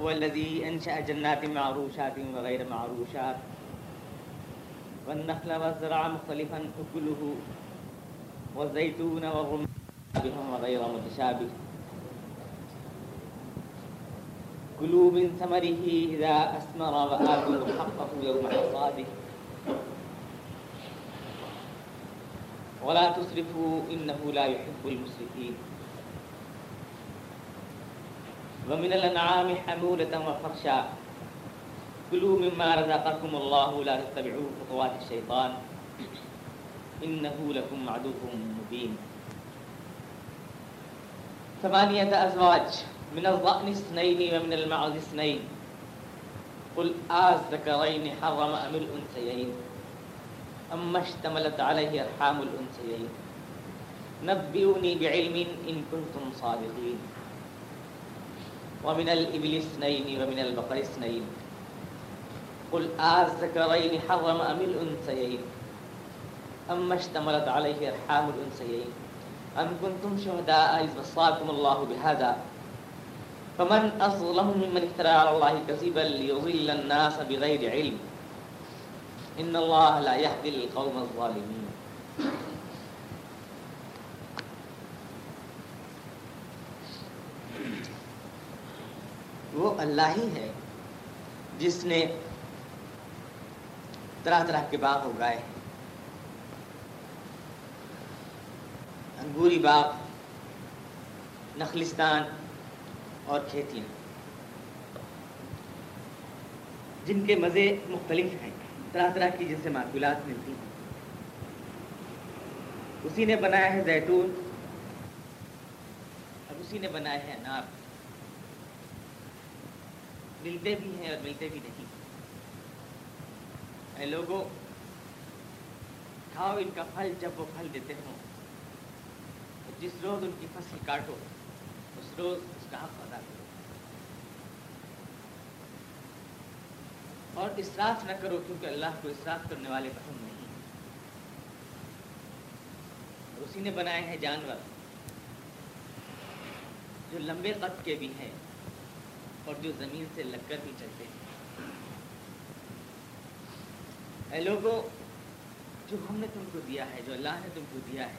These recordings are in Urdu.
وهو الذي أنشأ جنات معروشات وغير معروشات. والنخل والزرع مختلفا أكله والزيتون والرمان وغير متشابه. كلوا من ثمره إذا أثمر وآتوا حقه يوم حصاده. ولا تسرفوا إنه لا يحب المسرفين. ومن الأنعام حمولة وفرشا كلوا مما رزقكم الله لا تتبعوا خطوات الشيطان. إنه لكم عدو مبين. ثمانية أزواج. من الضأن اثنين ومن المعز اثنين. قل آذكرين حرم أم الأنثيين؟ أما اشتملت عليه أرحام الأنثيين؟ نبئوني بعلم إن كنتم صادقين. ومن الإبل اثنين ومن البقر اثنين قل آذكرين حرم أم الأنثيين أما اشتملت عليه أرحام الأنثيين أم كنتم شهداء إذ وصاكم الله بهذا فمن أظلم ممن افترى على الله كذبا ليضل الناس بغير علم إن الله لا يهدي القوم الظالمين اللہ ہی ہے، جس نے طرح طرح کے باغ اگائے انگوری باغ، نخلستان اور کھیتیاں۔ جن کے مزے مختلف ہیں، طرح طرح کی جن سے معقولات ملتی ہیں۔ اسی نے بنایا ہے زیتون اور اسی نے بنایا ہے انار۔ ملتے بھی ہیں اور ملتے بھی نہیں۔ اے لوگوں کھاؤ ان کا پھل جب وہ پھل دیتے ہوں۔ جس روز ان کی فصل کاٹو، اس روز اس کا حق ادا کرو۔ اور اسراف نہ کرو کیونکہ اللہ کو اسراف کرنے والے پسند نہیں اسی نے بنائے ہیں جانور جو لمبے قد کے بھی ہیں۔ اور جو زمین سے لگ کر بھی چلتے ہیں۔ اے لوگوں جو ہم نے تم کو دیا ہے، جو اللہ نے تم کو دیا ہے،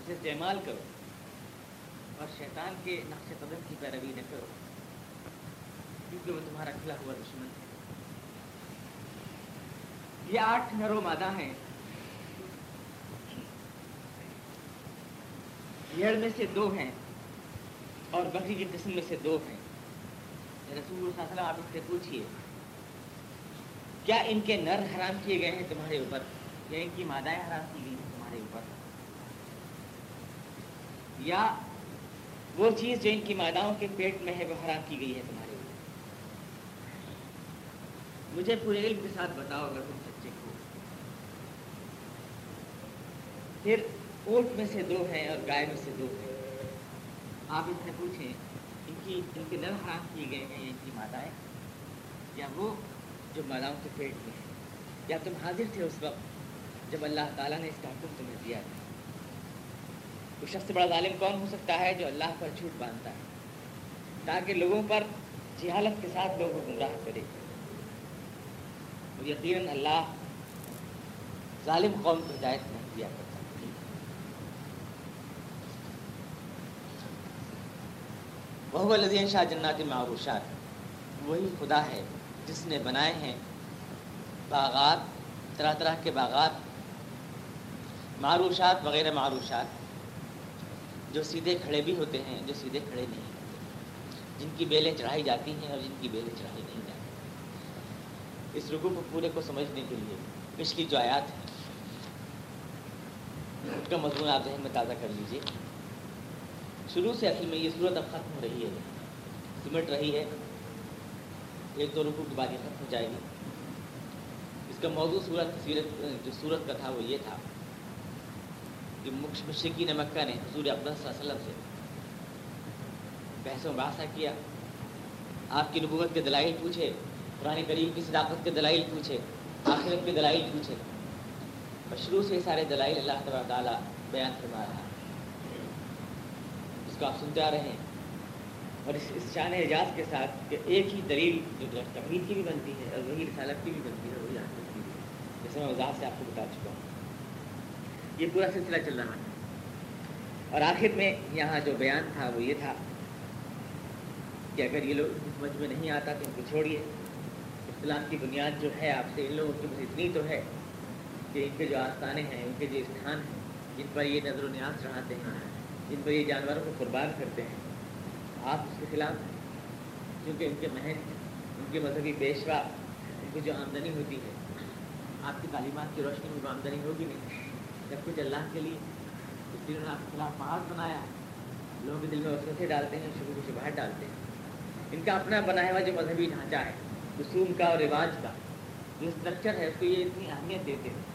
اسے استعمال کرو اور شیطان کے نقش قدم کی پیروی نہ کرو، کیونکہ وہ تمہارا کھلا ہوا دشمن ہے۔ یہ آٹھ نرو مادہ ہیں۔ یڑ میں سے دو ہیں اور بکری کی قسم میں سے دو ہیں۔ رسول اللہ صلی اللہ علیہ وسلم آپ اس سے پوچھیے کیا ان کے نر حرام کیے گئے ہیں تمہارے اوپر؟ یا ان کی مادائیں حرام کی گئی ہیں تمہارے اوپر۔ یا وہ چیز جو ان کی ماداؤں کے پیٹ میں ہے وہ حرام کی گئی ہے تمہارے اوپر۔ مجھے پورے علم کے ساتھ بتاؤ اگر تم سچے ہو۔ پھر اونٹ میں سے دو ہیں اور گائے میں سے دو ہیں۔ آپ ان سے پوچھیں کی ان کے نر حرام کیے گئے ہیں ان کی مادائیں یا وہ جو ماداؤں کے پیٹ میں ہے یا تم حاضر تھے اس وقت جب اللہ تعالیٰ نے اس کا حکم تمہیں دیا تھا وہ شخص سے بڑا ظالم کون ہو سکتا ہے جو اللہ پر جھوٹ باندھتا ہے تاکہ لوگوں پر جہالت کے ساتھ لوگوں کو گمراہ کرے اور یقیناً اللہ ظالم قوم کو ہدایت نہیں دیا کرتا وہ لذین شاہ جنات معروشات۔ وہی خدا ہے جس نے بنائے ہیں باغات، طرح طرح کے باغات، معروشات وغیرہ معروشات، جو سیدھے کھڑے بھی ہوتے ہیں، جو سیدھے کھڑے نہیں۔ ہوتے جن کی بیلیں چڑھائی جاتی ہیں اور جن کی بیلیں چڑھائی نہیں جاتی۔ اس رکو کو پورے کو سمجھنے کے لیے پچھلی جو آیات ہے اس کا مضمون آپ ذہن میں تازہ کر لیجیے شروع سے اصل میں یہ صورت اب ختم ہو رہی ہے۔ سمٹ رہی ہے۔ ایک دو رکو کے بعد یہ ختم ہو جائے گی۔ اس کا موضوع صورت سیرت، جو صورت کا تھا وہ یہ تھا کہ مشرقین مکہ نے حضور صلی اللہ علیہ وسلم سے بحث و بحثہ کیا۔ آپ کی نبوت کے دلائل پوچھے، قرآن کریم کی صداقت کے دلائل پوچھے، آخرت کے دلائل پوچھے۔ اور شروع سے سارے دلائل اللہ تبار تعالیٰ بیان فرما رہا اس کو آپ سنتے رہے ہیں۔ اور اس اس شان اعجاز کے ساتھ کہ ایک ہی دلیل جو تقریر کی بھی بنتی ہے اور وہی رسالت کی بھی بنتی ہے، وہی آخرت کی بھی۔ جیسے میں وضاحت سے آپ کو بتا چکا ہوں۔ یہ پورا سلسلہ چل رہا ہے۔ اور آخر میں یہاں جو بیان تھا وہ یہ تھا کہ اگر یہ لوگ سمجھ میں نہیں آتا تو ان کو چھوڑیے۔ اسلام کی بنیاد جو ہے، آپ سے ان لوگوں کی بس اتنی تو ہے کہ ان کے جو آستانے ہیں، ان کے جو استھان ہیں جن پر یہ نظر و نیاز چڑھاتے ہیں۔ جن پر یہ جانوروں کو قربان کرتے ہیں۔ آپ اس کے خلاف ہیں کیونکہ ان کے مہن ان کے مذہبی پیشوا، ان کی جو آمدنی ہوتی ہے، آپ کی تعلیمات کی روشنی میں آمدنی ہوگی نہیں۔ جب کچھ اللہ کے لیے اس لیے نے آپ کے خلاف محاذ بنایا لوگوں کے دل میں وسوسے ڈالتے ہیں شروع سے باہر ڈالتے ہیں۔ ان کا اپنا بنایا ہوا جو مذہبی ڈھانچہ ہے، رسوم کا اور رواج کا، جو اسٹرکچر ہے، اس کو یہ اتنی اہمیت دیتے ہیں۔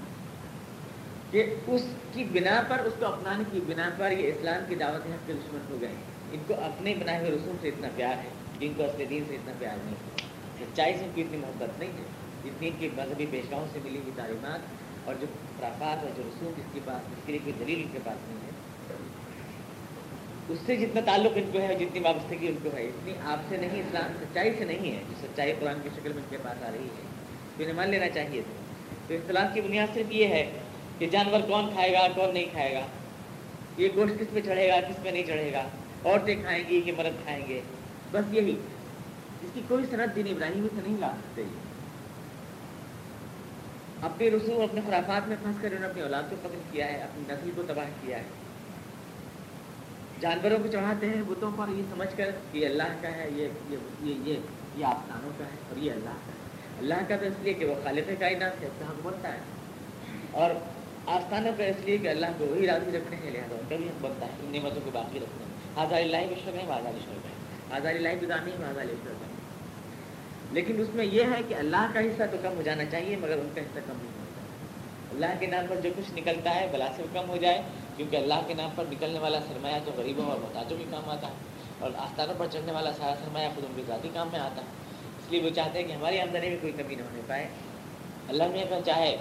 کہ اس کی بنا پر، اس کو اپنانے کی بنا پر یہ اسلام کی دعوت حق کے دشمن ہو گئے۔ ان کو اپنے بنائے ہوئے رسوم سے اتنا پیار ہے، جن کو اصل دین سے اتنا پیار نہیں ہے۔ سچائی سے ان کی اتنی محبت نہیں ہے۔ جتنی ان کی مذہبی پیشواؤں سے ملی ہوئی تعلیمات اور جو خرافات اور جو رسوم جس کے پاس، جس کے لیے کوئی دلیل ان کے پاس نہیں ہے۔ اس سے جتنا تعلق ان کو ہے جتنی وابستگی ان کو ہے، اتنی آپ سے نہیں، اسلام سچائی سے نہیں ہے۔ جو سچائی قرآن کی شکل میں ان کے پاس آ رہی ہے۔ تو انہیں مان لینا چاہیے۔ تھا تو اختلاف کی بنیاد صرف یہ ہے کہ جانور کون کھائے گا کون نہیں کھائے گا؟ یہ گوشت کس پہ چڑھے گا، کس پہ نہیں چڑھے گا؟ عورتیں کھائیں گی کہ مرد کھائیں گے؟ بس یہی۔ اس کی کوئی صنعت دین ابراہیمی سے نہیں لا سکتے۔ اپنے رسوم، اپنے خرافات میں پھنس کر انہوں نے اپنی اولاد کو قتل کیا ہے، اپنی نسل کو تباہ کیا ہے۔ جانوروں کو چڑھاتے ہیں بتوں پر، یہ سمجھ کر کہ یہ اللہ کا ہے، یہ یہ یہ یہ آسمانوں کا ہے اور یہ اللہ کا ہے۔ اللہ کا تو اس لیے کہ وہ خالق کائنات ہے، اس کا حق بنتا ہے۔ اور آستانوں کا اس لیے کہ اللہ کو وہی راضی رکھنے ہیں لہٰذا ان کا بھی حق بنتا ہے، ان نعمتوں کو باقی رکھنے میں۔ آزاد اللہ بشر ہے آزاد شرک ہے۔ آزاد اللہ بدانی ہے آزاد شرک ہے۔ لیکن اس میں یہ ہے کہ اللہ کا حصہ تو کم ہو جانا چاہیے، مگر ان کا حصہ کم نہیں ہوتا۔ اللہ کے نام پر جو کچھ نکلتا ہے، بلا سے کم ہو جائے، کیونکہ اللہ کے نام پر نکلنے والا سرمایہ تو غریبوں اور محتاجوں کے کام آتا ہے۔ اور آستانوں پر چڑھنے والا سارا سرمایہ خود ان کے ذاتی کام میں آتا ہے۔ اس لیے وہ چاہتے ہیں کہ ہماری آمدنی میں کوئی کمی نہ ہونے پائے۔ اللہ میں اگر چاہے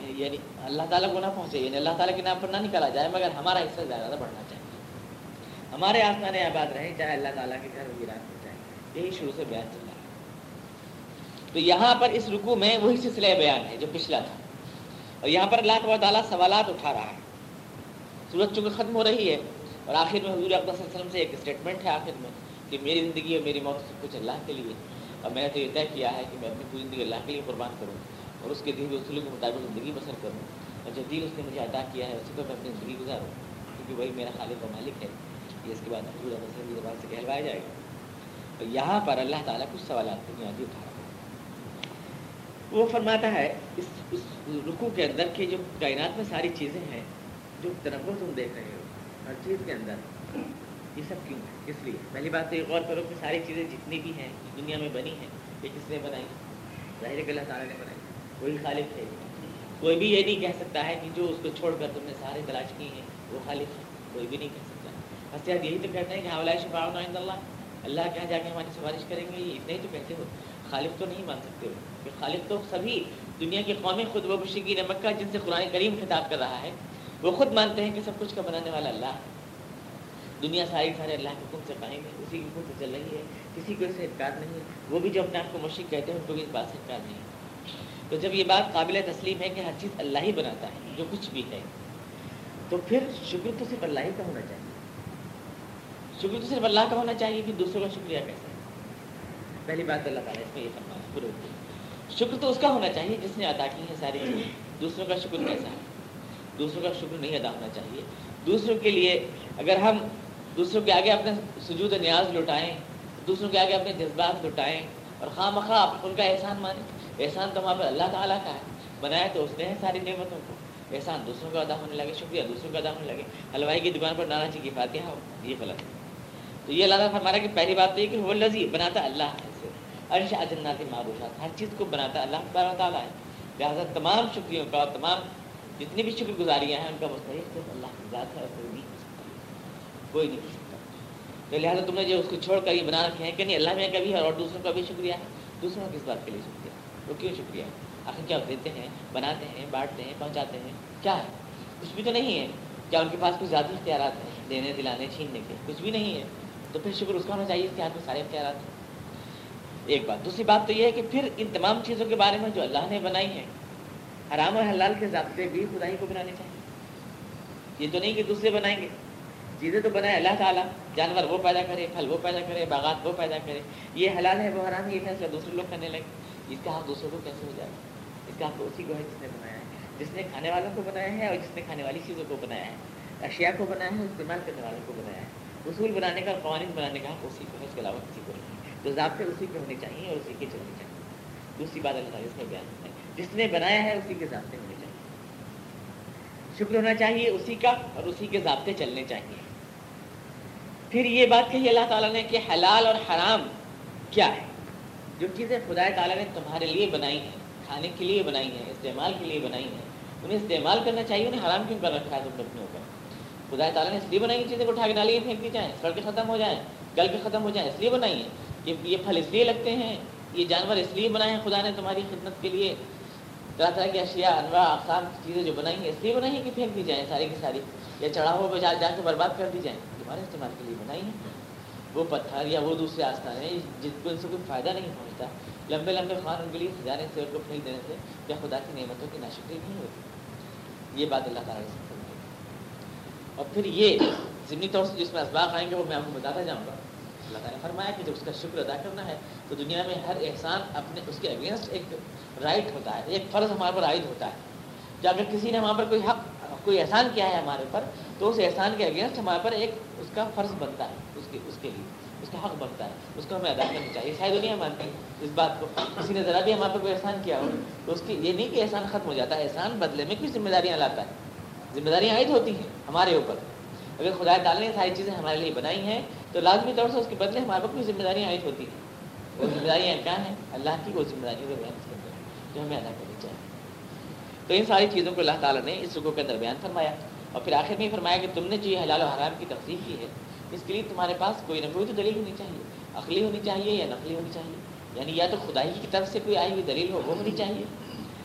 یعنی اللہ تعالیٰ کو نہ پہنچے یعنی اللہ تعالیٰ کے نام پر نہ نکالا جائے، مگر ہمارا حصہ زیادہ بڑھنا چاہیے۔ ہمارے آسمان آباد رہیں، چاہے اللہ تعالیٰ کے گھر ویران ہو جائے۔ یہی شروع سے بیان چل رہا ہے۔ تو یہاں پر اس رکو میں وہی سلسلہ بیان ہے جو پچھلا تھا۔ اور یہاں پر اللہ تعالیٰ تعالیٰ سوالات اٹھا رہا ہے۔ صورت چونکہ ختم ہو رہی ہے، اور آخر میں حضور اقدس صلی اللہ علیہ وسلم سے ایک اسٹیٹمنٹ ہے آخر میں کہ میری زندگی اور میری موت سب کچھ اللہ کے لیے اور میں نے تو یہ طے کیا ہے کہ میں اپنی پوری زندگی اللہ کے لیے قربان کروں۔ اور اس کے دین اصولوں کے مطابق زندگی بسر کروں۔ اور جو دین اس نے مجھے ادا کیا ہے، اسی کو میں اپنی زندگی گزاروں۔ کیونکہ وہی میرا خالق و مالک ہے۔ یہ اس کے بعد حضور اقدس کی زبان سے کہلوایا جائے گا۔ تو یہاں پر اللہ تعالیٰ کچھ سوالات بنیادی جی اٹھا رہا ہے۔ وہ فرماتا ہے، اس اس رکو کے اندر کے جو کائنات میں ساری چیزیں ہیں، جو تنوع تم دیکھ رہے ہو، ہر چیز کے اندر، یہ سب کیوں ہے کس لیے؟ پہلی بات تو یہ غور کرو کہ ساری چیزیں جتنی بھی ہیں، دنیا میں بنی ہیں، یہ کس نے بنائی؟ ظاہر ہے کہ اللہ تعالیٰ نے بنائی۔ وہی خالق ہے کوئی بھی یہ نہیں کہہ سکتا ہے کہ جو اس کو چھوڑ کر تم نے سارے تلاش کی ہیں، وہ خالق ہے کوئی بھی نہیں کہہ سکتا۔ حسیات جی، یہی تو کہتے ہیں کہ حوالہ شفا اللہ۔ اللہ کے یہاں جا کے ہماری سفارش کریں گے، یہ اتنے ہی تو کہتے ہو؟ خالق تو نہیں مان سکتے ہو۔ کہ خالق تو سبھی دنیا کی قومی خود و بشی مکہ، جن سے قرآن کریم خطاب کر رہا ہے، وہ خود مانتے ہیں کہ سب کچھ کا بنانے والا اللہ ہے۔ دنیا ساری سارے اللہ کے حکم سے قائم ہے، اسی کے حکم سے چل رہی ہے، کسی کو اس سے انکار نہیں ہے۔ وہ بھی جو اپنے آپ کو مشرق کہتے ہیں، ان کو بھی اس بات سے انکار نہیں ہے۔ تو جب یہ بات قابل تسلیم ہے کہ ہر چیز اللہ ہی بناتا ہے، جو کچھ بھی ہے، تو پھر شکر تو صرف اللہ ہی کا ہونا چاہیے۔ شکر تو صرف اللہ کا ہونا چاہیے کہ دوسروں کا شکریہ کیسے؟ پہلی بات اللہ تعالیٰ اس میں یہ فرمایا پورے شکر تو اس کا ہونا چاہیے جس نے ادا کی ہے ساری چیزیں۔ دوسروں کا شکر کیسا ہے؟ دوسروں کا شکر نہیں ادا ہونا چاہیے۔ دوسروں کے لیے اگر ہم دوسروں کے آگے اپنے سجود نیاز لٹائیں دوسروں کے آگے اپنے جذبات لٹائیں اور خواہ مخواہ ان کا احسان مانیں احسان تو وہاں پہ اللہ تعالیٰ کا ہے۔ بنایا تو اس نے ہے ساری نعمتوں کو۔ احسان دوسروں کا ادا ہونے لگے، شکریہ، دوسروں کا ادا ہونے لگے۔ حلوائی کی دکان پر نانا جی کی فاتحہ ہو، یہ غلط۔ ہے تو یہ اللہ تعالیٰ فرمانا کہ پہلی بات تو یہ کہ وہ لذیذ بناتا اللہ ہے عرش اجنات معروفات، ہر چیز کو بناتا اللہ تبارک تعالیٰ ہے۔ لہٰذا تمام شکریوں کا تمام جتنی بھی شکر گزاریاں ہیں، ان کا مستحق صرف اللہ کی ذات ہے اور کوئی نہیں سکتا۔ کوئی نہیں سکتا۔ تو لہٰذا تم نے جو اس کو چھوڑ کر یہ بنا رکھے ہیں کہ نہیں، اللہ میں کا بھی ہے اور دوسروں کا بھی شکریہ ہے۔ دوسروں کس بات کے لیے شکریہ؟ وہ کیوں شکریہ؟ آخر کیا دیتے ہیں، بناتے ہیں، بانٹتے ہیں، پہنچاتے ہیں؟ کیا ہے؟ کچھ بھی تو نہیں ہے۔ کیا ان کے پاس کچھ ذاتی اختیارات ہیں؟ دینے، دلانے، چھیننے کے؟ کچھ بھی نہیں ہے۔ تو پھر شکر اس کا ہونا چاہیے اس کے ہاتھ میں سارے اختیارات۔ ہیں ایک بات، دوسری بات تو یہ ہے کہ پھر ان تمام چیزوں کے بارے میں جو اللہ نے بنائی ہیں، حرام اور حلال کے ضابطے بھی خدائی کو بنانے چاہیے۔ یہ تو نہیں کہ دوسرے بنائیں گے۔ چیزیں تو بنائے اللہ تعالیٰ۔ جانور وہ پیدا کرے، پھل وہ پیدا کرے، باغات وہ پیدا کرے۔ یہ حلال ہے، وہ حرام یہ فیصلہ دوسرے لوگ کرنے لگے۔ اس کا حق دوسروں کو کیسے ہو جائے اس کا حق اسی کو ہے جس نے بنایا ہے۔ جس نے کھانے والوں کو بنایا ہے اور جس نے کھانے والی چیزوں کو بنایا ہے۔ اشیاء کو بنایا ہے، استعمال کرنے والوں کو بنایا ہے۔ اصول بنانے کا، قوانین بنانے کا حق اسی کو ہے اس کے علاوہ کسی کو نہیں۔ تو ضابطے اسی کے ہونے چاہیے اور اسی کے چلنے چاہیے۔ دوسری بات اللہ تعالیٰ اس میں بیان ہے۔ جس نے بنایا ہے، اسی کے ضابطے ہونے چاہیے۔ شکر ہونا چاہیے اسی کا اور اسی کے ضابطے چلنے چاہیے۔ پھر یہ بات کہی اللہ تعالیٰ نے کہ حلال اور حرام کیا ہے؟ جو چیزیں خدا تعالیٰ نے تمہارے لیے بنائی ہیں، کھانے کے لیے بنائی ہیں، استعمال کے لیے بنائی ہیں، انہیں استعمال کرنا چاہیے، انہیں حرام کیوں کر رکھا ہے تم اپنے اوپر؟ خدا تعالیٰ نے اس لیے بنائی چیزیں کو اٹھا کے ڈالی پھینک دی جائیں سڑ کے ختم ہو جائیں، گل کے ختم ہو جائیں، اس لیے بنائی ہیں کہ یہ پھل اس لیے لگتے ہیں، یہ جانور اس لیے بنائے ہیں، خدا نے تمہاری خدمت کے لیے۔ طرح طرح کی اشیاء، انواع، اقسام کی چیزیں جو بنائی ہیں، اس لیے بنائی ہیں کہ پھینک دی جائیں ساری کی ساری، یا چڑھاؤ پہ جا کے برباد کر دی جائیں۔ تمہارے استعمال کے لیے بنائی ہیں۔ وہ پتھر یا وہ دوسرے آستان ہیں جن کو ان سے کوئی فائدہ نہیں پہنچتا۔ لمبے لمبے خان ان کے لیے سجانے سے ان کو پھینک دینے سے کیا خدا کی نعمتوں کی ناشکری نہیں ہوتی۔ یہ بات اللہ تعالیٰ سے اور پھر یہ ضمنی طور سے جس میں اسباق آئیں گے وہ میں آپ کو بتاتا جاؤں گا۔ اللہ تعالیٰ نے فرمایا کہ جب اس کا شکر ادا کرنا ہے تو دنیا میں ہر احسان اپنے اس کے اگینسٹ ایک رائٹ ہوتا ہے، ایک فرض ہمارے پر عائد ہوتا ہے۔ جب اگر کسی نے وہاں پر کوئی حق، کوئی احسان کیا ہے ہمارے پر، تو اس احسان کے اگینسٹ ہمارے پر ایک اس کا فرض بنتا ہے، اس کے اس کے لیے، اس کا حق بنتا ہے، اس کو ہمیں ادا کرنا چاہیے۔ ساری دنیا مانتی ہے اس بات کو۔ کسی نے ذرا بھی ہمارے کوئی احسان کیا ہو، تو اس کی، یہ نہیں کہ احسان ختم ہو جاتا ہے احسان بدلے میں کچھ ذمہ داریاں لاتا ہے۔ ذمہ داریاں عائد ہوتی ہیں ہمارے اوپر۔ اگر خدا تعالیٰ نے ساری چیزیں ہمارے لیے بنائی ہیں، تو لازمی طور سے اس کے بدلے ہمارے پر کچھ ذمہ داریاں عائد ہوتی ہیں۔ وہ ذمہ داریاں کیا ہیں؟ اللہ کی، وہ ذمہ داریوں کے بیان جو ہمیں ادا کرنی چاہیے۔ تو ان ساری چیزوں کو اللہ تعالیٰ نے اس رکو کے اندر بیان فرمایا۔ اور پھر آخر میں فرمایا کہ تم نے جو یہ حلال و حرام کی تفصیل کی ہے، اس کے لیے تمہارے پاس کوئی نہ کوئی تو دلیل ہونی چاہیے۔ عقلی ہونی چاہیے یا نقلی ہونی چاہیے؟ یعنی یا تو خدائی کی طرف سے کوئی آئی ہوئی دلیل ہو، وہ ہونی چاہیے؟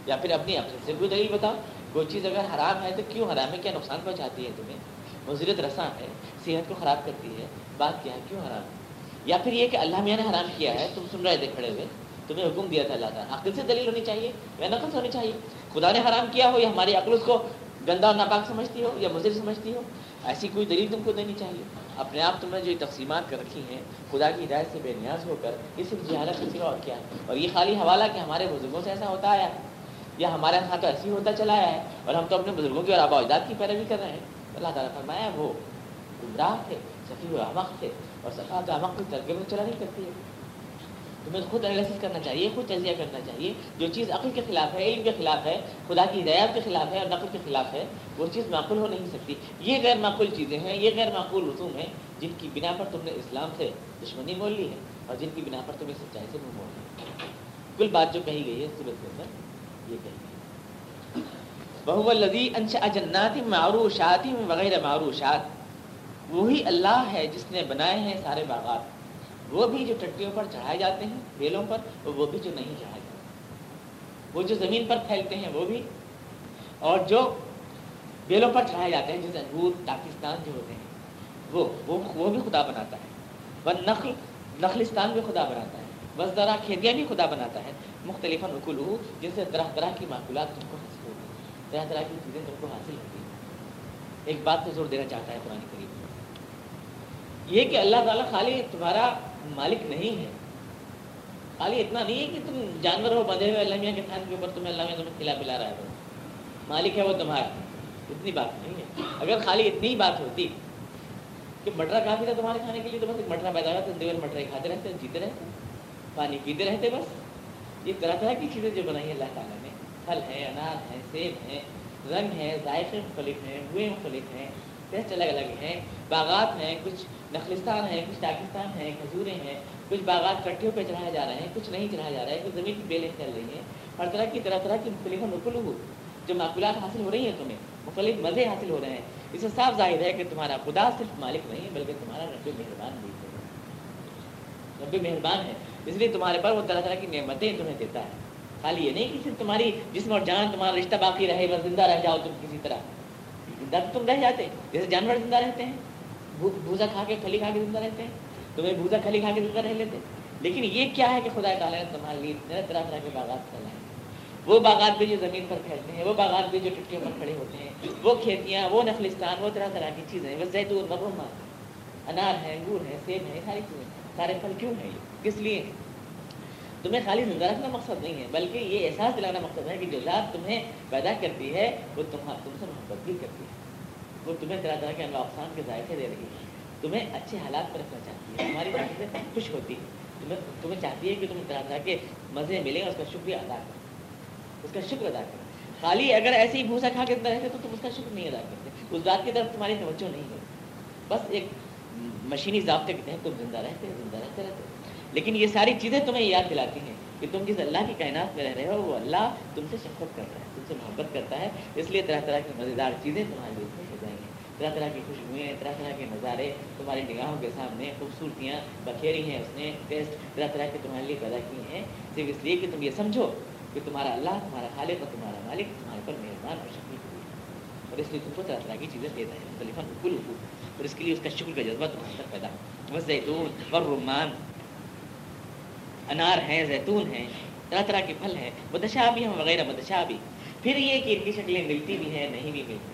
یا پھر اپنی عقل سے کوئی دلیل بتاؤ، کوئی چیز اگر حرام ہے تو کیوں حرام ہے؟ کیا نقصان پہنچاتی ہے تمہیں؟ مضرت رساں ہے، صحت کو خراب کرتی ہے، بات کیا ہے؟ کیوں حرام؟ ہے یا پھر یہ کہ اللہ میاں نے حرام کیا ہے، تم سن رہے تھے کھڑے ہوئے، تمہیں حکم دیا تھا اللہ تعالیٰ عقل سے دلیل ہونی چاہیے یا نقل سے ہونی چاہیے؟ خدا نے حرام کیا ہو یا ہماری عقل اس کو گندا اور ناپاک سمجھتی ہو یا مضر سمجھتی ہو، ایسی کوئی دلیل تم کو دینی چاہیے۔ اپنے آپ تم نے جو تقسیمات کر رکھی ہیں، خدا کی ہدایت سے بے نیاز ہو کر، یہ صرف جہالت کسی اور کیا ہے؟ اور یہ خالی حوالہ کہ ہمارے بزرگوں سے ایسا ہوتا آیا ہے، یا ہمارے یہاں تو ایسی ہوتا چلا آیا ہے، اور ہم تو اپنے بزرگوں کی اور آبا اجداد کی پیروی کر رہے ہیں۔ اللہ تعالیٰ فرمایا وہ گمراہ تھے سفی و احمق تھے، اور سفا تو احمق کو ترکے میں چلا نہیں کرتی ہے۔ تمہیں خود انالیسس کرنا چاہیے، خود تجزیہ کرنا چاہیے۔ جو چیز عقل کے خلاف ہے، علم کے خلاف ہے، خدا کی ہدایات کے خلاف ہے اور نقل کے خلاف ہے، وہ چیز معقول ہو نہیں سکتی۔ یہ غیر معقول چیزیں ہیں، یہ غیر معقول رسوم ہیں جن کی بنا پر تم نے اسلام سے دشمنی مول لی ہے اور جن کی بنا پر تمہیں سچائی سے منہ مول لی کل بات جو کہی گئی ہے صورت کے اندر، یہ کہی گئی بہو لذی انشا جناتی معروشات وغیرہ معروشات۔ وہی اللہ ہے جس نے بنائے ہیں سارے باغات۔ وہ بھی جو ٹٹیوں پر چڑھائے جاتے ہیں بیلوں پر اور وہ بھی جو نہیں چڑھائے جاتے وہ جو زمین پر پھیلتے ہیں، وہ بھی۔ اور جو بیلوں پر چڑھائے جاتے ہیں، جیسے انگور، پاکستان جو ہوتے ہیں، وہ وہ وہ بھی خدا بناتا ہے۔ وہ نقل نخلستان بھی خدا بناتا ہے۔ بس ذرا کھیتیاں بھی خدا بناتا ہے۔ مختلف نقل ہو جن سے طرح طرح کی معقولات تم کو حاصل ہوتی ہیں۔ طرح طرح کی چیزیں تم کو حاصل ہوتی ہیں۔ ایک بات پہ زور دینا چاہتا ہے قرآن قریب یہ کہ اللہ تعالیٰ خالی تمہارا مالک نہیں ہے خالی اتنا نہیں ہے کہ تم جانور ہو بندھے ہوئے اللہ میاں کے تھان کے اوپر تمہیں اللہ میاں تمہیں کھلا پلا رہا ہے۔ مالک ہے وہ تمہارا۔ اتنی بات نہیں ہے۔ اگر خالی اتنی بات ہوتی کہ مٹرا کافی تھا تمہارے کھانے کے لیے، تو بس ایک مٹرا پیدا ہوا تو مٹرے کھاتے رہتے، جیتے رہتے، پانی پیتے رہتے بس۔ یہ طرح طرح کی چیزیں جو بنائی ہیں اللہ تعالیٰ نے۔ پھل ہیں، انار ہیں، سیب ہیں، رنگ ہیں، ذائقے مختلف ہیں، ہوئے مختلف ہیں۔ ٹیسٹ الگ الگ ہیں۔ باغات ہیں، کچھ نخلستان ہیں، کچھ پاکستان ہیں کھجوریں ہیں۔ کچھ باغات کٹھیوں پہ چڑھائے جا رہے ہیں، کچھ نہیں چڑھایا جا رہا ہے کچھ زمین کی بیلیں چل رہی ہیں۔ ہر طرح کی طرح طرح کی مختلف نقل جو معقولات حاصل ہو رہی ہیں تمہیں، مختلف مزے حاصل ہو رہے ہیں۔ اس سے صاف ظاہر ہے کہ تمہارا خدا صرف مالک نہیں بلکہ تمہارا رب مہربان بھی ہے۔ رب مہربان ہے، اس لیے تمہارے پر وہ طرح طرح کی نعمتیں تمہیں دیتا ہے۔ خالی یہ نہیں کہ صرف تمہاری جسم اور جان، تمہارا رشتہ باقی رہے، بس زندہ رہ جاؤ تم کسی طرح۔ زندہ تو تم رہ جاتے جیسے جانور زندہ رہتے ہیں بھوسا کھا کے پھلی کھا کے زندہ رہتے ہیں تمہیں بھوسا کھلی کھا کے زندہ رہ لیتے لیکن یہ کیا ہے کہ خدا تعالیٰ نے تمہارے لیے طرح طرح کے باغات پھیلائے وہ باغات بھی جو زمین پر پھیلتے ہیں، وہ باغات بھی جو ٹٹکیوں پر کھڑے ہوتے ہیں، وہ کھیتیاں، وہ نخلستان، وہ طرح طرح کی چیزیں وہ زیتون مرما انار ہے، انگور ہے، سیب ہے ساری چیزیں سارے پھل کیوں ہیں؟ کس لیے تمہیں خالی زندہ رکھنا مقصد نہیں ہے، بلکہ یہ احساس دلانا مقصد ہے کہ جو ذات تمہیں پیدا کرتی ہے، وہ ہاں، تم سے محبت بھی کرتی ہے۔ وہ تمہیں طرح طرح کے انواع اقسام کے ذائقے دے رہی ہے۔ تمہیں اچھے حالات پر رکھنا چاہتی ہے۔ ہماری بات سے خوش ہوتی ہے۔ تمہیں تمہیں چاہتی ہے کہ تم طرح طرح کے مزے ملیں اس کا شکریہ ادا کرو۔ اس کا شکر ادا کرو۔ خالی اگر ایسے ہی بھوسا کھا کے رہتے تو تم اس کا شکر نہیں ادا کرتے۔ اس بات کی طرف تمہاری توجہ نہیں ہے۔ بس ایک مشینی ضابطے کے تحت تم زندہ رہتے زندہ رہتے رہتے۔ لیکن یہ ساری چیزیں تمہیں یاد دلاتی ہیں کہ تم جس اللہ کی کائنات میں رہ رہے ہو، وہ اللہ تم سے شفقت کرتا ہے، تم سے محبت کرتا ہے۔ اس لیے طرح طرح کی مزیدار چیزیں تمہارے لیے ہو جائیں گی۔ طرح طرح کی خوشبوئیں، طرح طرح کے نظارے تمہاری نگاہوں کے سامنے خوبصورتیاں بکھیری ہیں، اس نے ٹیسٹ طرح طرح کے تمہارے لیے پیدا کیے ہیں۔ صرف اس لیے کہ تم یہ سمجھو کہ تمہارا اللہ، تمہارا خالق اور تمہارا مالک تمہارے پر مہربان اور شکریہ اور اس لیے تم کو طرح طرح کی چیزیں دیتا ہے مختلف حقوق اور اس کے لیے اس کا شکر کا جذبہ تمہارے اندر پیدا ہو۔ بس زیتون اور رومان انار ہیں، زیتون ہیں، طرح طرح کے پھل ہیں مدشا بھی ہیں وغیرہ مدشا بھی پھر یہ کہ ان کی شکلیں ملتی بھی ہیں، نہیں بھی ملتی۔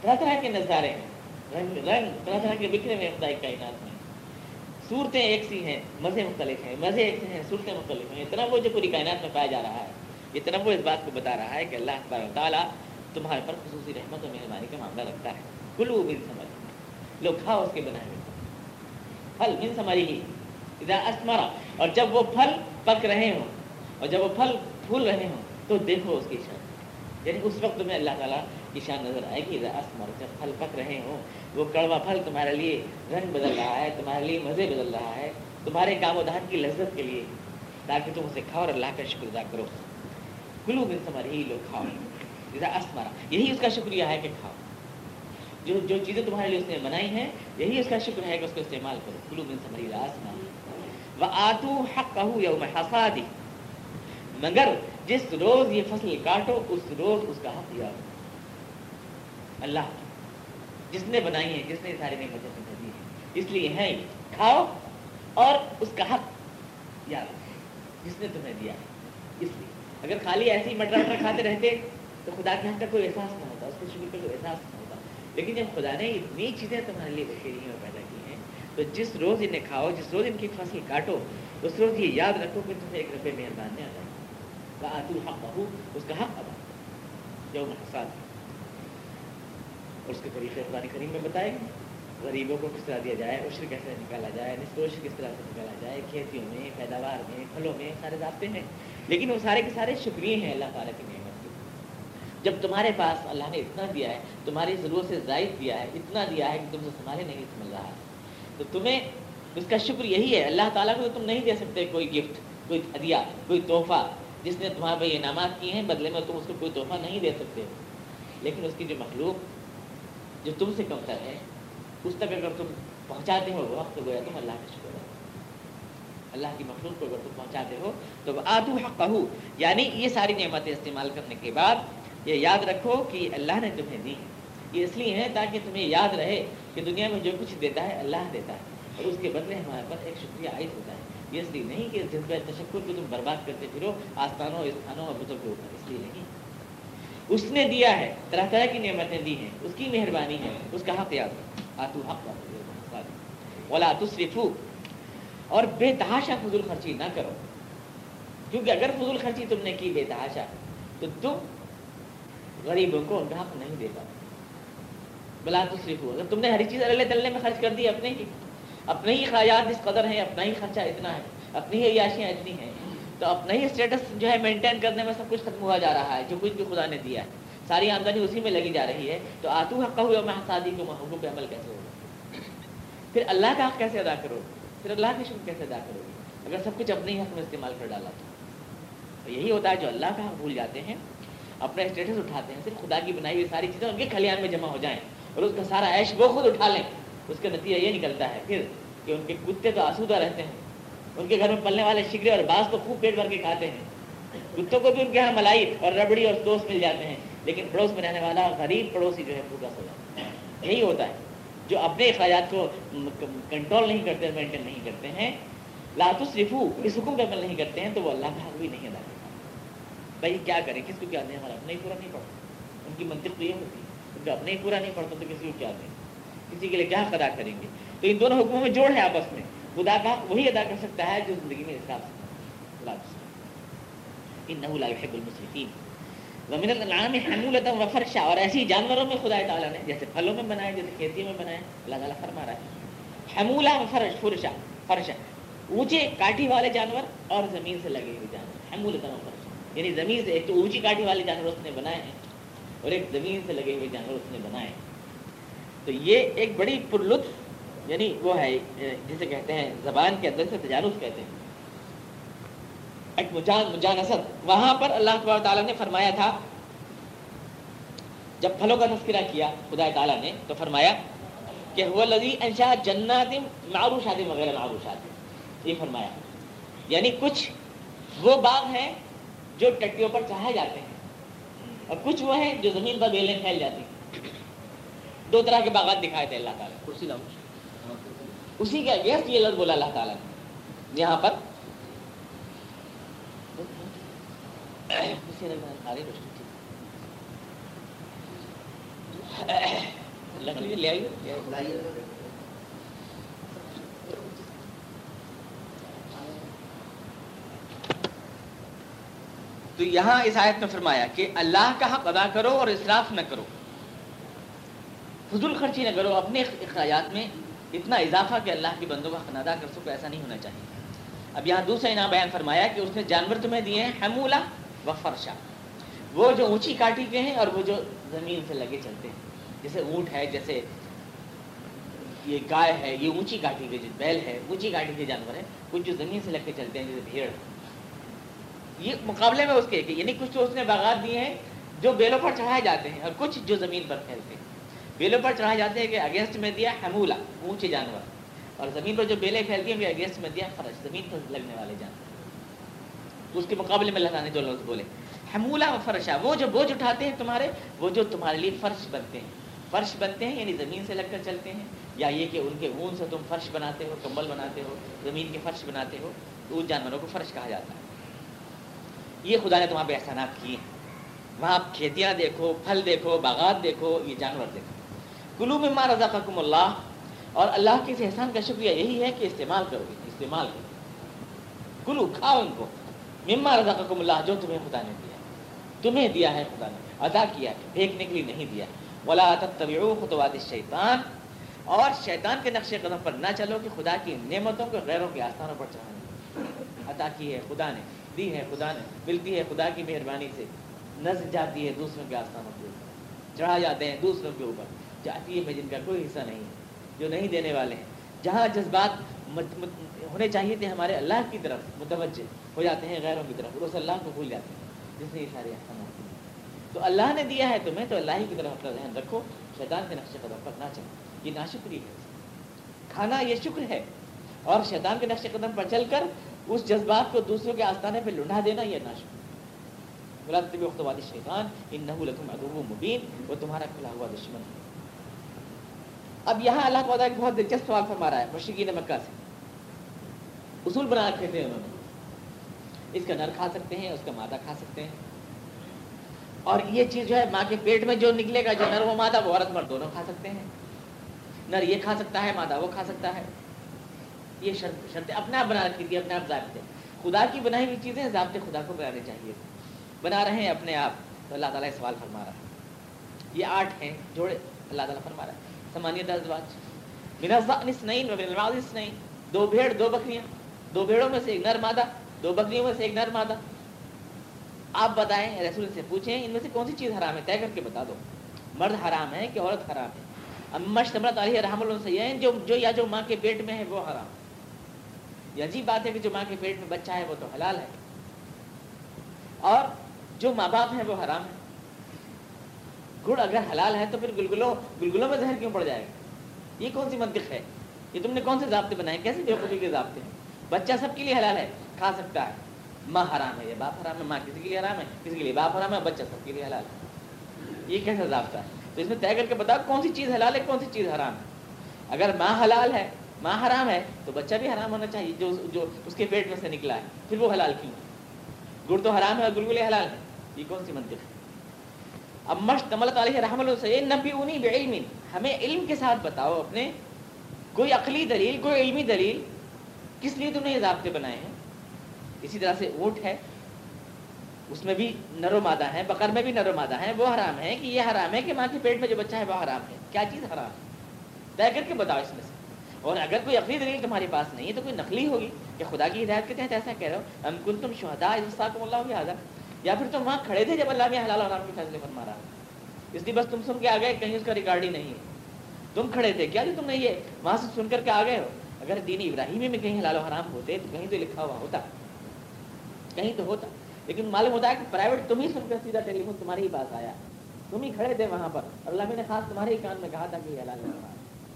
طرح طرح کے نظارے ہیں، رنگ رنگ، طرح طرح کے بکھرے ہوئے خدائی کائنات میں۔ صورتیں ایک سی ہیں، مزے مختلف ہیں، مزے ایک سے ہیں، صورتیں مختلف ہیں۔ اتنا وہ جو پوری کائنات میں پایا جا رہا ہے اتنا وہ اس بات کو بتا رہا ہے کہ اللہ تبارک تعالیٰ تمہارے پر خصوصی رحمت اور مہربانی کا معاملہ رکھتا ہے۔ کلو بن سمجھ لوگ کھاؤ اس کے بنائے ہوئے۔ پھل بن سماری ہی۔ ادھر اسمرا اور جب وہ پھل پک رہے ہوں، اور جب وہ پھل پھول رہے ہوں، تو دیکھو اس کی شان۔ یعنی اس وقت تمہیں اللہ تعالیٰ کی شان نظر آئے گی ادھر اسمر، جب پھل پک رہے ہوں، وہ کڑوا پھل تمہارے لیے رنگ بدل رہا ہے، تمہارے لیے مزے بدل رہا ہے، تمہارے کام و دہان کی لذت کے لیے، تاکہ تم اسے کھاؤ اور اللہ کا شکر ادا کرو۔ کلو بن سمر ہی لوگ کھاؤ۔ ادھر اسمرا یہی اس کا شکریہ ہے کہ کھاؤ۔ جو جو چیزیں تمہارے لیے اس نے بنائی ہیں، یہی اس کا شکر ہے کہ اس کو استعمال کرو۔ کلو بن سمری آسمان آتو حق یوم حسادی مگر جس روز یہ فصل کاٹو، اس روز اس کا حق یاد اللہ جس نے بنائی ہے جس نے ساری نعمتیں تمہیں دی ہے اس لیے ہے کھاؤ اور اس کا حق یاد جس نے تمہیں دیا ہے. اس لیے. اگر خالی ایسے ہی مٹر مٹر کھاتے رہتے، تو خدا کے حق کا کوئی احساس نہ ہوتا، اس کے شکر کا کوئی احساس نہ ہوتا. لیکن جب خدا نے اتنی چیزیں تمہارے لیے بکھیری ہیں اور پیدا کی تو جس روز انہیں کھاؤ، جس روز ان کی فصل کاٹو، اس روز یہ یاد رکھو کہ تمہیں ایک روپے مہربان نے ادا آتو حق بہو اس کا حق ادا جو حساد اور اس کے طریقے قرآن کریم میں بتائے گے غریبوں کو کس طرح دیا جائے، عشر کیسے نکالا جائے، نسوش کس طرح سے نکالا جائے، کھیتیوں میں، پیداوار میں، پھلوں میں سارے ضابطے ہیں۔ لیکن وہ سارے کے سارے شکریہ ہیں اللہ تعالیٰ کی نعمت کے۔ جب تمہارے پاس اللہ نے اتنا دیا ہے، تمہاری ضرورت سے زائد دیا ہے، اتنا دیا ہے کہ تم سے سنبھالے نہیں سمجھ رہا۔ ہے تو تمہیں اس کا شکر یہی ہے، اللہ تعالیٰ کو تو تم نہیں دے سکتے کوئی گفٹ کوئی ہدیہ، کوئی تحفہ۔ جس نے تمہارے بھائی انعامات کیے ہیں، بدلے میں تم اس کو کوئی تحفہ نہیں دے سکتے۔ لیکن اس کی جو مخلوق جو تم سے کمتر ہے، اس تک اگر تم پہنچاتے ہو، وقت گویا تم اللہ کا شکر ہے۔ اللہ کی مخلوق کو اگر تم پہنچاتے ہو، تو آدو حق یعنی یہ ساری نعمتیں استعمال کرنے کے بعد یہ یاد رکھو کہ اللہ نے تمہیں دی۔ یہ اس لیے ہے تاکہ تمہیں یاد رہے کہ دنیا میں جو کچھ دیتا ہے، اللہ دیتا ہے۔ اور اس کے بدلے ہمارے پاس ایک شکریہ عائد ہوتا ہے۔ یہ اس لیے نہیں کہ جذبہ تشکر کو تم برباد کرتے پھرو، آستانوں، استھانوں اور بتوں کے اوپر۔ اس لیے نہیں۔ اس نے دیا ہے، طرح طرح کی نعمتیں دی ہیں۔ اس کی مہربانی ہے۔ اس کا حق یاد آتو حق اولا تصرفو اور بے تحاشا فضول خرچی نہ کرو۔ کیونکہ اگر فضول خرچی تم نے کی بے تحاشا، تو تم غریبوں کو ان کا حق نہیں دے پاؤ بلا تو صرف اگر تم نے ہر چیز اللہ تلنے میں خرچ کر دی، اپنے ہی اپنے ہی خیالات اس قدر ہیں، اپنا ہی خرچہ اتنا ہے، اپنی ہی عیاشیاں اتنی ہیں، تو اپنا ہی اسٹیٹس جو ہے مینٹین کرنے میں سب کچھ ختم ہوا جا رہا ہے، جو کچھ بھی خدا نے دیا ہے۔ ساری آمدنی اسی میں لگی جا رہی ہے۔ تو آتو حق ہوئے میں شادی کو حقوق پہ عمل کیسے ہوگا؟ پھر اللہ کا حق کیسے ادا کرو؟ پھر اللہ کی شکر کیسے ادا کرو؟ گے اگر سب کچھ اپنے ہی حق میں استعمال کر ڈالا تو۔ یہی ہوتا ہے جو اللہ کا حق بھول جاتے ہیں، اپنا اسٹیٹس اٹھاتے ہیں، صرف خدا کی بنائی ہوئی ساری چیزیں ان کے کھلیان میں جمع ہو جائیں۔ اور اس کا سارا عیش وہ خود اٹھا لیں۔ اس کا نتیجہ یہ نکلتا ہے پھر کہ ان کے کتے تو آسودہ رہتے ہیں۔ ان کے گھر میں پلنے والے شکرے اور بعض تو خوب پیٹ بھر کے کھاتے ہیں۔ کتوں کو بھی ان کے یہاں ملائی اور ربڑی اور دوست مل جاتے ہیں، لیکن پڑوس میں رہنے والا غریب پڑوسی جو ہے بھوکا سو جاتا ہے۔ یہی ہوتا ہے۔ جو اپنے اخراجات کو کنٹرول نہیں کرتے مینٹین نہیں کرتے ہیں لاتو صرفو اس حکم پہ عمل نہیں کرتے ہیں، تو وہ اللہ کا حق بھی نہیں ادا کرتا۔ بھائی، کیا کریں؟ کس کو کیا دیں؟ ہمارا اپنا ہی پورا نہیں پڑتا۔ ان کی منطق تو یہ ہوتی ہے۔ ان کا ہی پورا نہیں پڑتا تو کسی کو کیا دیں کسی کے لیے کیا ادا کریں گے؟ تو ان دونوں حکموں میں جوڑ ہے آپس میں۔ خدا کا وہی ادا کر سکتا ہے جو زندگی میں حساب سے يحب ومن الانعام وفرشا اور ایسی جانوروں میں خدا تعالیٰ نے، جیسے پھلوں میں بنائے، جیسے کھیتی میں بنائے، اللہ تعالیٰ فرما رہا ہے۔ حمولہ فرش، فرشا فرشا۔ اونچے کاٹھی والے جانور اور زمین سے لگے ہوئے جانور۔ حمولة وفرشا یعنی زمین سے ایک تو اونچی کاٹھی والے جانور اس نے بنائے ہیں۔ اور ایک زمین سے لگے ہوئے جانور اس نے بنائے۔ تو یہ ایک بڑی پر لطف یعنی وہ ہے، جسے کہتے ہیں، زبان کے اندر سے تجارت کہتے ہیں۔ ایک مجانست وہاں پر اللہ تبار تعالیٰ نے فرمایا تھا، جب پھلوں کا تذکرہ کیا، خدا تعالیٰ نے، تو فرمایا کہ وہ لذی انشا جنات معروشات وغیرہ معروشات۔ یہ فرمایا۔ یعنی کچھ وہ باغ ہیں جو ٹٹیوں پر چڑھائے جاتے ہیں۔ اور کچھ وہ ہیں جو زمین پر بیلیں پھیل جاتی دو طرح کے باغات دکھائے تھے اللہ تعالیٰ۔ کرسی لاؤ۔ اسی کا یس یہ لفظ بولا اللہ تعالیٰ نے۔ یہاں پر۔ لکڑی لے آئیے۔ تو یہاں اس آیت میں فرمایا کہ اللہ کا حق ادا کرو اور اصراف نہ کرو۔ فضول خرچی نہ کرو، اپنے اخراجات میں اتنا اضافہ کہ اللہ کے بندوں کا حق ادا کر سکو، ایسا نہیں ہونا چاہیے۔ اب یہاں دوسرا انعام بیان فرمایا کہ اس نے جانور تمہیں دیے ہیں، حمولہ و فرشا وہ جو اونچی کاٹی کے ہیں اور وہ جو زمین سے لگے چلتے ہیں۔ جیسے اونٹ ہے، جیسے یہ گائے ہے، یہ اونچی کاٹی کے جو بیل ہے، اونچی کاٹی کے جانور ہے کچھ جو زمین سے لگ کے چلتے ہیں، جیسے بھیڑ۔ یہ مقابلے میں اس کے کہ یعنی کچھ تو اس نے باغات دیے ہیں جو بیلوں پر چڑھائے جاتے ہیں اور کچھ جو زمین پر پھیلتے ہیں۔ بیلوں پر چڑھائے جاتے ہیں کہ اگینسٹ میں دیا حمولہ، اونچے جانور۔ اور زمین پر جو بیلیں پھیلتی ہیں اگینسٹ میں دیا فرش زمین پر لگنے والے جانور۔ اس کے مقابلے میں اللہ نے جو لفظ بولے، حمولہ و فرشا وہ جو بوجھ اٹھاتے ہیں تمہارے، وہ جو تمہارے لیے فرش بنتے ہیں۔ فرش بنتے ہیں یعنی زمین سے لگ کر چلتے ہیں۔ یا یہ کہ ان کے اون سے تم فرش بناتے ہو، کمبل بناتے ہو، زمین کے فرش بناتے ہو، تو ان جانوروں کو فرش کہا جاتا ہے۔ یہ خدا نے تمہارے احسانات کیے ہیں۔ وہاں آپ کھیتیاں دیکھو، پھل دیکھو، باغات دیکھو، یہ جانور دیکھو۔ کلو میں ماں رضا اللہ۔ اور اللہ کے اس احسان کا شکریہ یہی ہے کہ استعمال کرو گے، استعمال کرو کلو کھاؤ ان کو۔ مما رزقکم اللہ، جو تمہیں خدا نے دیا تمہیں دیا ہے خدا نے، ادا کیا ہے پھینکنے کے لیے نہیں دیا ولا تتبعوا خطوات الشیطان اور شیطان کے نقش قدم پر نہ چلو کہ خدا کی نعمتوں کو غیروں کے آستانوں پر چڑھانے عطا کی ہے خدا نے۔ دی ہے خدا نے، ملتی ہے خدا کی مہربانی سے۔ نظر جاتی ہے دوسروں کے آستانوں کے اوپر۔ چڑھا جاتے ہیں دوسروں کے اوپر۔ جاتی ہے جن کا کوئی حصہ نہیں ہے، جو نہیں دینے والے ہیں۔ جہاں جذبات ہونے چاہیے تھے ہمارے اللہ کی طرف متوجہ ہو جاتے ہیں غیروں کی طرف اس اللہ کو بھول جاتے ہیں، جس سے یہ سارے احکامات ہیں تو اللہ نے دیا ہے تمہیں تو اللہ ہی کی طرف اپنا ذہن رکھو۔ شیطان کے نقش قدم پر نہ چلو۔ یہ ناشکری ہے۔ کھانا یہ شکر ہے۔ اور شیطان کے نقش قدم پر چل کر اس جذبات کو دوسروں کے آستانے پہ لنڈا دینا یہ ناشکر وقت شیطان ان لکم ادو مبین، وہ تمہارا کھلا ہوا دشمن ہے۔ اب یہاں اللہ تعالیٰ ایک بہت دلچسپ سوال فرما رہا ہے، مشرقین مکہ سے۔ اصول بنا رکھے تھے انہوں نے۔ اس کا نر کھا سکتے ہیں، اس کا مادہ کھا سکتے ہیں۔ اور یہ چیز جو ہے، ماں کے پیٹ میں جو نکلے گا، جو نر و مادہ، وہ عورت مرد دونوں کھا سکتے ہیں۔ نر یہ کھا سکتا ہے، مادہ وہ کھا سکتا ہے۔ یہ شرط شرط اپنے آپ بنا رکھی تھی، اپنے آپ ضابطے خدا کی بنائی ہوئی چیزیں ضابطے خدا کو بنانے چاہیے۔ بنا رہے ہیں اپنے آپ۔ تو اللہ تعالیٰ سوال فرما رہا ہے۔ یہ آٹھ ہیں، جوڑے اللہ تعالیٰ فرما رہا ہے۔ سمانیت نہیں دو بھیڑ، دو بکریاں۔ دو بھیڑوں میں سے ایک نر مادہ، دو بکریوں میں سے ایک نر مادہ۔ آپ بتائیں، رسول سے پوچھیں، ان میں سے کون سی چیز حرام ہے؟ طے کر کے بتا دو۔ مرد حرام ہے کہ عورت حرام ہے؟ امت علیہ رحم اللہ سے جو جو یا جو ماں کے پیٹ میں ہے، وہ حرام۔ یہ عجیب بات ہے کہ جو ماں کے پیٹ میں بچہ ہے وہ تو حلال ہے۔ اور جو ماں باپ ہیں وہ حرام ہے گڑ اگر حلال ہے تو پھر گلگلوں گلگلوں میں زہر کیوں پڑ جائے؟ گا یہ کون سی منطق ہے؟ یہ تم نے کون سے ضابطے بنائے؟ کیسے بے کے ضابطے ہیں؟ بچہ سب کے لیے حلال ہے، کھا سکتا ہے۔ ماں حرام ہے، یہ باپ حرام ہے، ماں کسی کے لیے حرام ہے؟ کسی کے لیے باپ حرام ہے بچہ سب کے لیے حلال ہے۔ یہ کیسا ضابطہ ہے؟ تو اس میں طے کر کے بتاؤ کون سی چیز حلال ہے، کون سی چیز حرام ہے؟ اگر ماں حلال ہے ماں حرام ہے تو بچہ بھی حرام ہونا چاہیے، جو جو اس کے پیٹ میں سے نکلا ہے، پھر وہ حلال کیوں؟ گڑ تو حرام ہے اور گلگلے حلال ہے یہ کون سی منطق ہے؟ اب مشت عمل علیہ رحم السین نبی انہیں بے علم ہمیں علم کے ساتھ بتاؤ اپنے، کوئی عقلی دلیل، کوئی علمی دلیل کس لیے تم نے یہ ضابطے بنائے ہیں؟ اسی طرح سے اونٹ ہے، اس میں بھی نرو مادہ ہے بکر میں بھی نرو مادہ ہے وہ حرام ہے کہ یہ حرام ہے کہ ماں کے پیٹ میں جو بچہ ہے وہ حرام ہے۔ کیا چیز حرام؟ ہے طے کر کے بتاؤ اس میں سے۔ اور اگر کوئی عقلی دلیل تمہارے پاس نہیں ہے تو کوئی نقلی ہوگی کہ خدا کی ہدایت کے تحت ایسا کہہ رہے ہو ہم کن تم شہدا اللہ کے حاضر یا پھر تم وہاں کھڑے تھے جب اللہ میں حلال حرام کے فیصلے فرما رہا اس لیے بس تم سن کے آ گئے، کہیں اس کا ریکارڈ ہی نہیں ہے۔ تم کھڑے تھے، کیا جو تم نے یہ وہاں سے سن کر کے آ گئے ہو؟ اگر دین ابراہیمی میں کہیں حلال و حرام ہوتے تو کہیں تو لکھا ہوا ہوتا۔ کہیں تو ہوتا۔ لیکن معلوم ہوتا ہے کہ پرائیویٹ تم ہی سن کر سیدھا ٹیلی فون تمہارے ہی پاس آیا۔ تم ہی کھڑے تھے وہاں پر۔ اللہ نے خاص تمہارے ہی کان میں کہا تھا کہ یہ حلال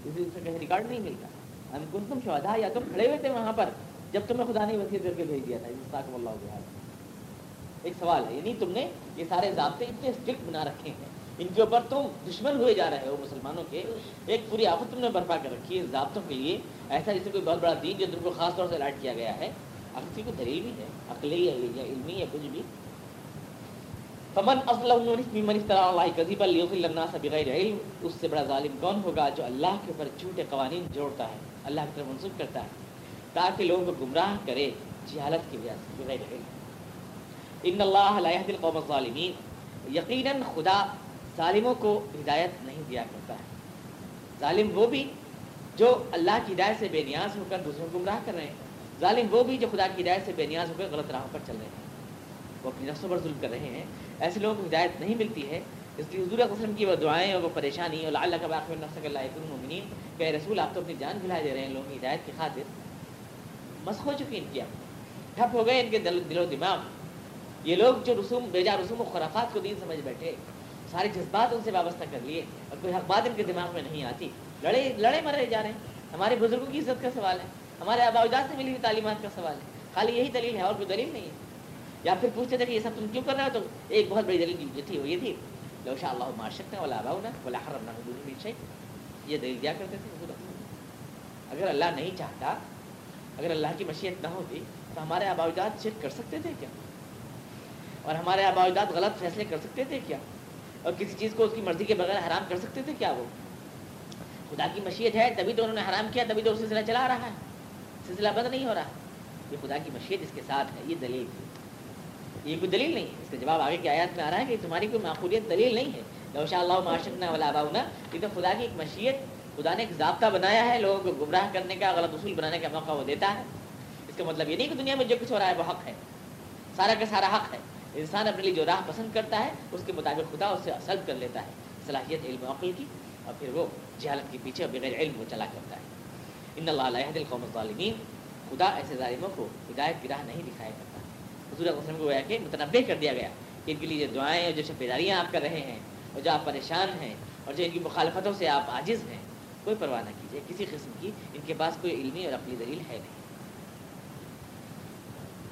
اس لیے کہیں ریکارڈ نہیں ملتا۔ یعنی ہم کن تم شہدا یا تم کھڑے ہوئے تھے وہاں پر، جب تمہیں خدا نے وسیع کر کے بھیج دیا تھا اللہ کے ایک سوال ہے یعنی تم نے یہ سارے ضابطے اتنے اسٹرکٹ بنا رکھے ہیں، ان کے اوپر تم دشمن ہوئے جا رہے ہو مسلمانوں کے، ایک پوری آفت تم نے برپا کر رکھی ہے ضابطوں کے لیے۔ ایسا جیسے کوئی بہت بڑا دین جو تم کو خاص طور سے الاٹ کیا گیا ہے اگر کو دلیل بھی ہے عقلی ہے، یا علمی یا کچھ بھی۔ فمن بغیر علم۔ اس سے بڑا ظالم کون ہوگا جو اللہ کے اوپر جھوٹے قوانین جوڑتا ہے؟ اللہ کی طرف منسوخ کرتا ہے۔ تاکہ لوگوں کو گمراہ کرے۔ جی جہالت کی وجہ سے بغیر علم ان اللہ علیہ القوم الظالمین۔ یقیناً خدا ظالموں کو ہدایت نہیں دیا کرتا ہے۔ ظالم وہ بھی جو اللہ کی ہدایت سے بے نیاز ہو کر دوسروں کو گمراہ کر رہے ہیں۔ ظالم وہ بھی جو خدا کی ہدایت سے بے نیاز ہو کر غلط راہوں پر چل رہے ہیں۔ وہ اپنی نفسوں پر ظلم کر رہے ہیں۔ ایسے لوگوں کو ہدایت نہیں ملتی ہے۔ اس لیے حضور قسم کی وہ دعائیں اور وہ پریشانی اور اللہ کا باقی نفس اللہ کہ رسول آپ تو اپنی جان بھلا دے رہے ہیں لوگوں کی ہدایت کی خاطر۔ مسخ ہو چکی ان کی آپ ٹھپ ہو گئے ان کے دل دل و دماغ۔ یہ لوگ جو رسوم بیجا رسوم و خرافات کو دین سمجھ بیٹھے، سارے جذبات ان سے وابستہ کر لیے، اور کوئی حق بات ان کے دماغ میں نہیں آتی۔ لڑے لڑے مرے جا رہے ہیں۔ ہمارے بزرگوں کی عزت کا سوال ہے، ہمارے آباجات سے ملی ہوئی تعلیمات کا سوال ہے۔ خالی یہی دلیل ہے اور کوئی دلیل نہیں ہے۔ یا پھر پوچھتے تھے کہ یہ سب تم کیوں کر رہے ہو؟ تو ایک بہت بڑی دلیل جو تھی وہ یہ تھی۔ لو شاء اللہ معاشرت والا آبا بلا حرم نہ یہ دلیل دیا کرتے تھے اگر اللہ نہیں چاہتا، اگر اللہ کی مشیت نہ ہوتی، تو ہمارے آباجات شرک کر سکتے تھے کیا؟ اور ہمارے آباجات غلط فیصلے کر سکتے تھے کیا؟ اور کسی چیز کو اس کی مرضی کے بغیر حرام کر سکتے تھے کیا وہ؟ خدا کی مشیت ہے، تبھی تو انہوں نے حرام کیا، تبھی تو سلسلہ چلا رہا ہے۔ سلسلہ بند نہیں ہو رہا۔ یہ خدا کی مشیت اس کے ساتھ ہے، یہ دلیل تھی۔ یہ کوئی دلیل نہیں اس کا جواب آگے کی آیات میں آ رہا ہے کہ تمہاری کوئی معقولیت دلیل نہیں ہے۔ لو شاء اللہ معاشرنا ولا باؤنا یہ تو خدا کی ایک مشیت، خدا نے ایک ضابطہ بنایا ہے۔ لوگوں کو گمراہ کرنے کا، غلط اصول بنانے کا موقع وہ دیتا ہے۔ اس کا مطلب یہ نہیں کہ دنیا میں جو کچھ ہو رہا ہے وہ حق ہے۔ سارا کا سارا حق ہے۔ انسان اپنے لیے جو راہ پسند کرتا ہے، اس کے مطابق خدا اس سے سلب کر لیتا ہے۔ صلاحیت علم عقل کی، اور پھر وہ جہالت کے پیچھے بغیر علم وہ چلا کرتا ہے۔ ان اللہ علیہ دل قوم خدا ایسے ظالموں کو ہدایت کی راہ نہیں دکھایا کرتا حضور وسلم کو کہ متنوع کر دیا گیا کہ ان کے لیے جو دعائیں اور جو شفیداریاں آپ کر رہے ہیں اور جو آپ پریشان ہیں اور جو ان کی مخالفتوں سے آپ عاجز ہیں، کوئی پرواہ نہ کیجیے کسی قسم کی ان کے پاس کوئی علمی اور اپنی دلیل ہے نہیں۔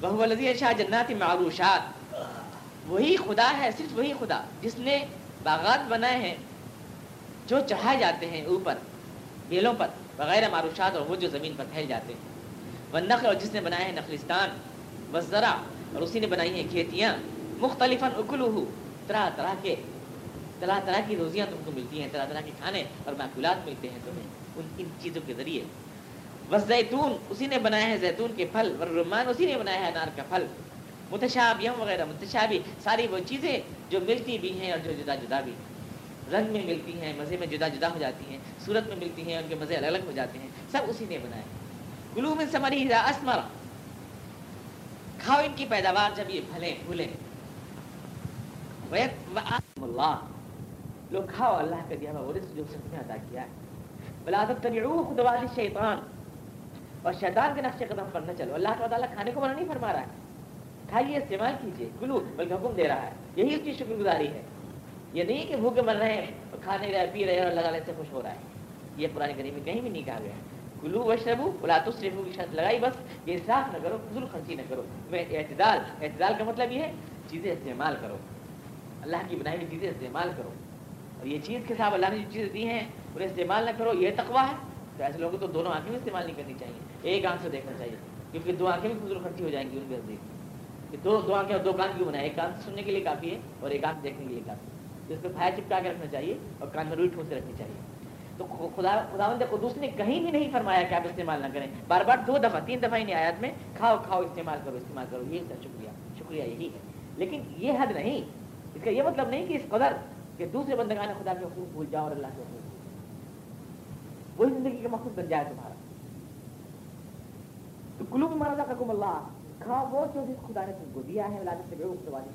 بہو لذیذ شاہ جنات معروشات۔ وہی خدا ہے، صرف وہی خدا جس نے باغات بنائے ہیں، جو چڑھائے جاتے ہیں اوپر بیلوں پر وغیرہ معروشات اور وہ جو زمین پر پھیل جاتے ہیں۔ وہ نقل اور جس نے بنایا ہے نخلستان۔ و اور اسی نے بنائی ہیں کھیتیاں مختلف اکلو طرح طرح کے، طرح طرح کی روزیاں تم کو ملتی ہیں، طرح طرح کے کھانے اور معقولات ملتے ہیں تمہیں، ان ان چیزوں کے ذریعے۔ بس زیتون، اسی نے بنایا ہے زیتون کے پھل ورمان اسی نے بنایا ہے انار کا پھل۔ متشابیم وغیرہ متشابی ساری وہ چیزیں جو ملتی بھی ہیں اور جو جدا جدا بھی رنگ میں ملتی ہیں، مزے میں جدا جدا ہو جاتی ہیں، صورت میں ملتی ہیں، ان کے مزے الگ الگ ہو جاتے ہیں، سب اسی نے بنایا۔ گلو میں سمری اسمرا کھاؤ ان کی پیداوار جب یہ پھلے پھولے اللہ لوگ کھاؤ اللہ کا دیا ہوا رزق جو سب نے ادا کیا ہے بلا تتبعوا خطوات الشیطان اور شیطان کے نقش قدم پر نہ چلو اللہ کا تعالیٰ کھانے کو منع نہیں فرما رہا ہے کھائیے استعمال کیجیے کلو بلکہ حکم دے رہا ہے یہی اس کی شکر گزاری ہے یہ نہیں کہ بھوکے مر رہے ہیں اور کھا رہے پی رہے ہیں اور لگانے سے خوش ہو رہا ہے یہ پرانی گری میں کہیں بھی نہیں کہا گیا کلو و شربو بلا تو کی شرط لگائی بس یہ اصراف نہ کرو فضول خرچی نہ کرو. میں اعتدال اعتدال کا مطلب یہ ہے، چیزیں استعمال کرو. اللہ کی بنائی ہوئی چیزیں استعمال کرو. اور یہ چیز کے ساتھ اللہ نے جو چیزیں دی ہیں، انہیں استعمال نہ کرو، یہ تقوا ہے. تو ایسے لوگوں کو تو دونوں آنکھیں بھی استعمال نہیں کرنی چاہیے، ایک آنکھ سے دیکھنا چاہیے. کیونکہ دو آنکھیں بھی فضول خرچی ہو جائیں گی ان پہ دیکھ دو دو آنکھیں اور دو کان کیوں بنائے؟ ایک کان سننے کے لیے کافی ہے اور ایک آنکھ دیکھنے کے لیے کافی ہے. تو اس پہ پھایا چپکا کے رکھنا چاہیے اور کان میں روئی ٹھوس سے رکھنی چاہیے. تو خدا خدا قدوس نے کہیں بھی نہیں فرمایا کہ آپ استعمال نہ کریں۔ بار بار دو دفعہ، تین دفعہ ہی آیات میں کھاؤ کھاؤ، استعمال کرو استعمال کرو، یہ سر شکریہ۔ شکریہ یہی ہے۔ لیکن یہ حد نہیں۔ اس کا یہ مطلب نہیں کہ اس قدر کہ دوسرے بندگان خدا کے حقوق بھول جاؤ اور اللہ کے حقوق وہی زندگی کا مقصد بن جائے تمہارا۔ تو کلو میں مارا تھا اللہ۔ کھاؤ وہ جو خدا نے تم کو دیا ہے ولادت سے بے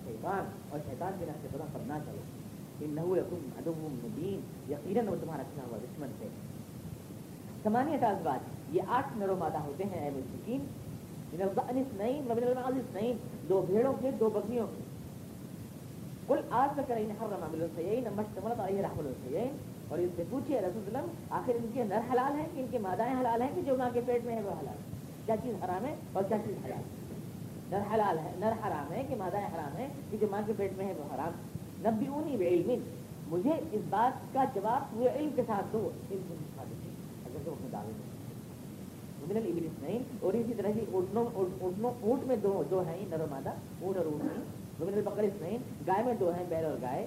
شیطان اور شیطان کے راستے پر نہ چلو۔ مبین یقیناً وہ تمہارا اچھا ہوا دشمن ہے سمانیت ازواج یہ آٹھ نرو مادہ ہوتے ہیں اے مسکین من الضأنس نئیم ومن المعزس نئیم دو بھیڑوں کے دو بکریوں کے قل آج تک رہین حرم عمل السیئین مشتملت آئیہ رحم السیئین اور اس سے پوچھئے رسول اللہ وسلم آخر ان کے نر حلال ہیں کہ ان کے مادائیں حلال ہیں کہ جو ماں کے پیٹ میں ہے وہ حلال کیا چیز حرام ہے اور کیا چیز حلال ہے نر حلال ہے نر حرام ہے کہ مادائیں حرام ہیں کہ جو ماں کے پیٹ میں ہے وہ حرام نبیونی بعلم. مجھے اس بات کا جواب پورے علم کے ساتھ دو، علم اگر تو اپنے دعوے من الابلس نہیں اور اسی طرح کی اونٹنوں اونٹنوں، اونٹ میں دو دو ہیں نر و مادہ، اونٹ اور اونٹ نہیں ومن البقرس نہیں گائے میں دو ہیں، بیل اور گائے.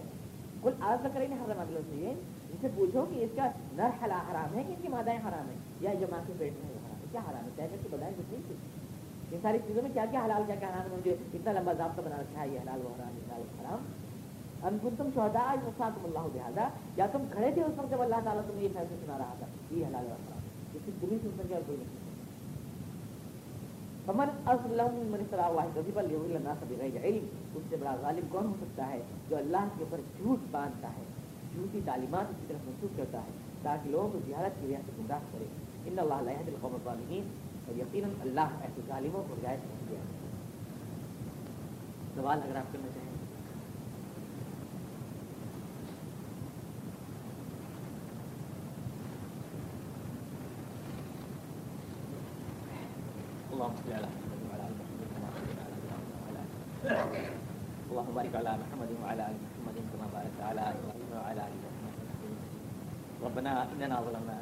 کل آج تک کریں حرم اگلوں سے ان سے پوچھو کہ اس کا نر حلا حرام ہے کہ ان کی مادائیں حرام ہیں یا جو ماں کے پیٹ میں حرام ہے؟ کیا حرام ہے؟ طے کر کے بتائیں کچھ نہیں. ان ساری چیزوں میں کیا کیا حلال، کیا کیا حرام ہے؟ مجھے اتنا لمبا ضابطہ بنا رکھا ہے، یہ حلال وہ حرام حلال و حرام. ان تم شہدا وساکم اللہ بہذا یا تم کھڑے تھے اس وقت جب اللہ تعالیٰ تمہیں یہ فیصلہ سنا رہا تھا، یہ حلال و حرام یہ صرف تمہیں سن سکے اور کوئی نہیں فمن اسلم من افترا واحد کذب لیضل الناس بغیر علم۔ اس سے بڑا ظالم کون ہو سکتا ہے جو اللہ کے اوپر جھوٹ باندھتا ہے؟ جھوٹی تعلیمات اس کی طرف منسوخ کرتا ہے تاکہ لوگوں کو زیارت کی وجہ سے گمراہ کرے۔ ان اللہ لا يهدي القوم الظالمين اور یقیناً اللہ ایسے ظالموں کو ہدایت نہیں دیا سوال اگر آپ کرنا چاہیں اللهم صل على محمد وعلى ال محمد كما صليت على ابراهيم اللهم بارك على محمد وعلى ال محمد كما باركت على ابراهيم وعلى ال محمد ربنا اننا ظلمنا